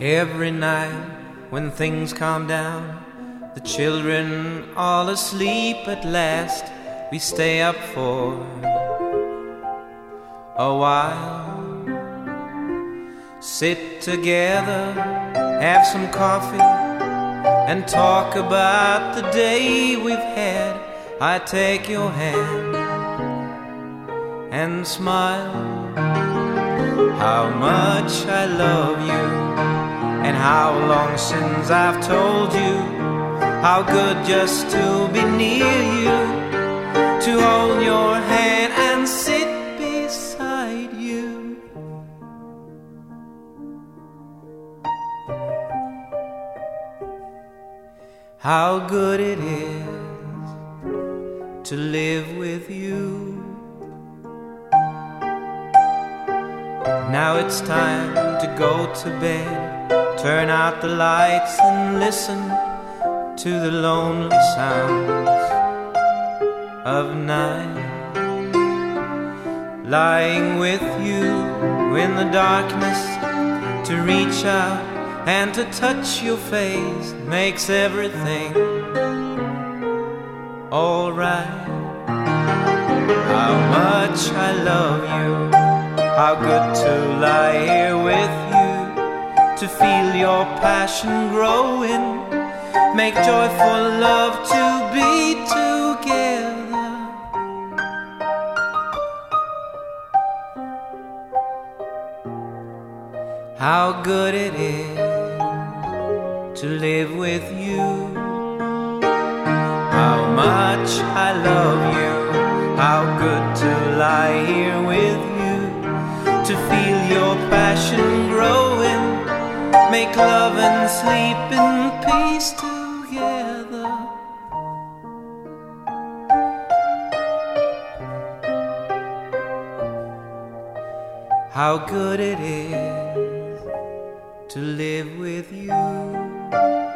Every night when things calm down, the children all asleep at last, we stay up for a while. Sit together, have some coffee, and talk about the day we've had. I take your hand and smile. How much I love you, and how long since I've told you how good just to be near you, to hold your hand and sit beside you. How good it is to live with you. Now it's time to go to bed. Turn out the lights and listen to the lonely sounds of night. Lying with you in the darkness to reach out and to touch your face makes everything alright. How much I love you, how good to lie here with you, to feel your passion growing, make joyful love to be together. How good it is to live with you. How much I love you. How good to lie here feel your passion growing. Make love and sleep in peace together. How good it is to live with you.